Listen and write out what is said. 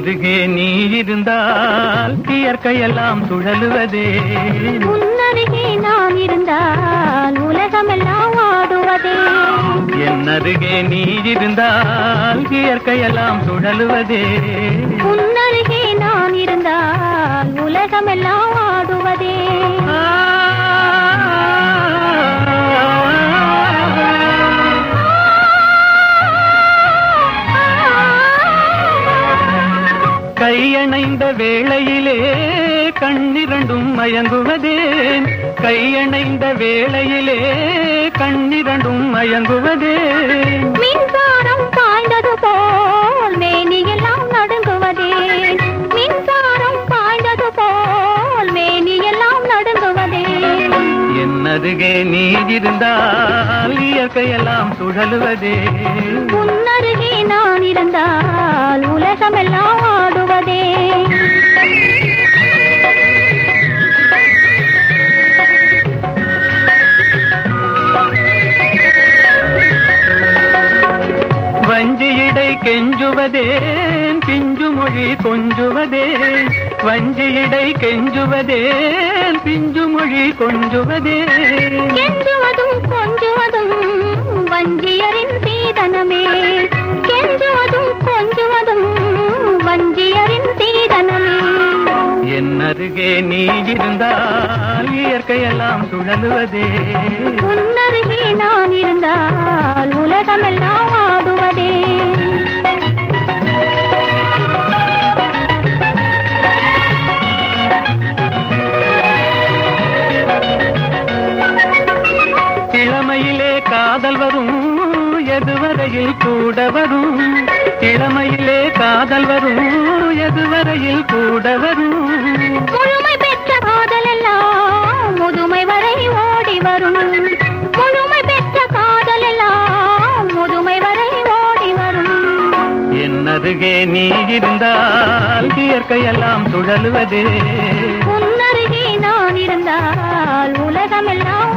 அருகே நீ இருந்தால் இயற்கையெல்லாம் சுழலுவதே. உன்னருகே நான் இருந்தால் உலகமெல்லாம் ஆடுவதே. என் அருகே நீ இருந்தால் இயற்கையெல்லாம் சுழலுவதே. உன்னருகே நான் இருந்தால் உலகமெல்லாம் ஆடுவதே. கையணைந்த வேளையிலே கண்ணிரண்டும் மயங்குவதேன். கையணைந்த வேளையிலே கண்ணிரண்டும் மயங்குவதேன். உன்னருகே அருகே நீ இருந்தால் இயற்கையெல்லாம் சுழலுவதே. உன்னருகே நான் இருந்தால் உலகமெல்லாம் ஆடுவதே. கெஞ்சுவதேன் பிஞ்சு மொழி கொஞ்சுவதேன். வஞ்சியிடை கெஞ்சுவதேன் பிஞ்சு மொழி கொஞ்சுவதேன். கெஞ்சுவதும் கொஞ்சுவதும் வஞ்சியரின் சீதனமே கெஞ்சுவதும் கொஞ்சுவதும் வஞ்சியரின் சீதனமே என் அருகே நீ இருந்தால் இயற்கையெல்லாம் சுழலுவதே உன்னருகே நான் இருந்தால் உலகமெல்லாம் ஆடுவதே. காதல் வரும் எதுவரையில் கூட வரும்? இளமையிலே காதல் வரும் எதுவரையில் கூட வரும்? முழுமை பெற்ற காதலெல்லாம் முதுமை வரை ஓடி வரும் முழுமை பெற்ற காதலெல்லாம் முதுமை வரை ஓடி வரும் என் அருகே நீ இருந்தால் இயற்கையெல்லாம் சுழலுவதே. உன்னருகே நான் இருந்தால் உலகமெல்லாம்